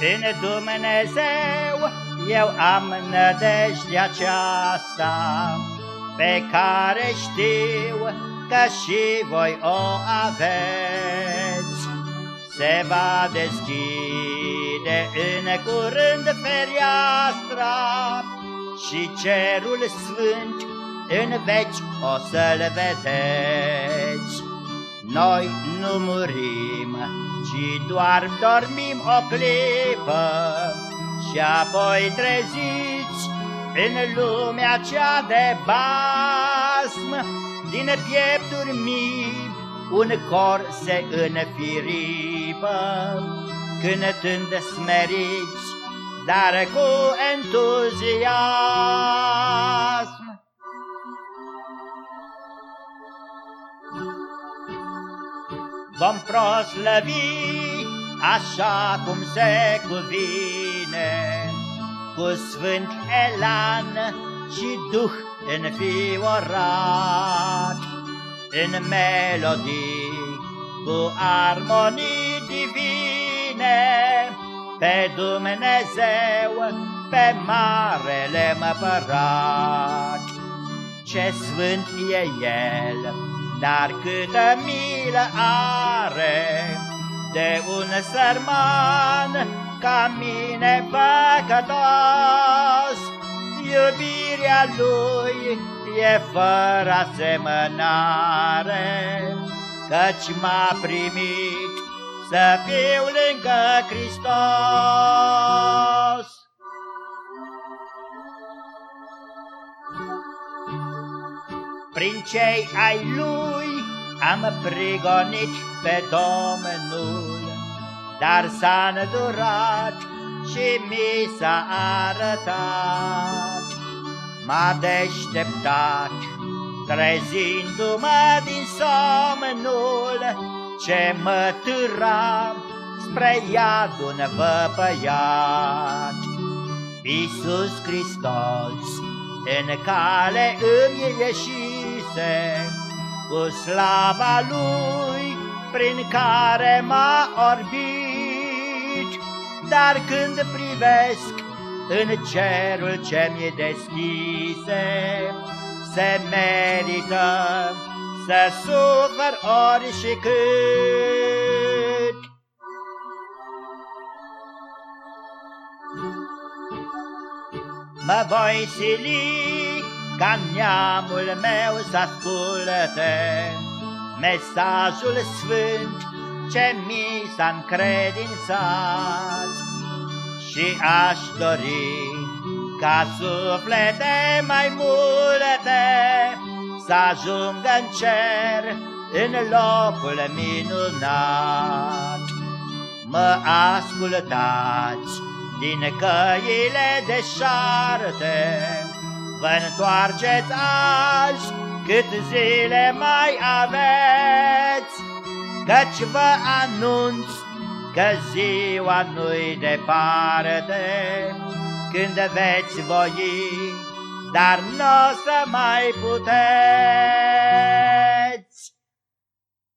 În Dumnezeu eu am nădejde aceasta, Pe care știu că și voi o aveți. Se va deschide în curând fereastra Și cerul sfânt în veci o să-l vedeți. Noi nu murim, ci doar dormim o clipă. Și apoi treziți în lumea cea de basm. Din piepturi mii un cor se înfiripă. Cântând smeriți, dar cu entuziasm vom proslăvi așa cum se cuvine, cu sfânt elan și duh înfiorat, în melodii cu armonii divine, pe Dumnezeu, pe marele măpărat. Ce sfânt e El! Dar câtă milă are de un sărman ca mine păcătos, Iubirea lui e fără asemănare, Căci m-a primit să fiu lângă Hristos. Prin cei ai lui am prigonit pe Domnul, Dar s-a îndurat și mi s-a arătat. M-a deșteptat, trezindu-mă din somnul Ce mă târa spre iadul văpăiat. Iisus Hristos în cale îmi ieșise cu slava lui prin care m-a orbit. Dar când privesc în cerul ce mi-e deschise, se merită să sufăr ori și cât. Mă voi sili ca neamul meu să asculte Mesajul sfânt ce mi s-a încredințat. Și aș dori ca suflete mai multe Să ajungă în cer în locul minunat. Mă ascultați din căile deșarte, vă întoarceți azi cât zile mai aveți, Căci vă anunț că ziua nu-i departe, Când veți voi, dar nu o să mai puteți.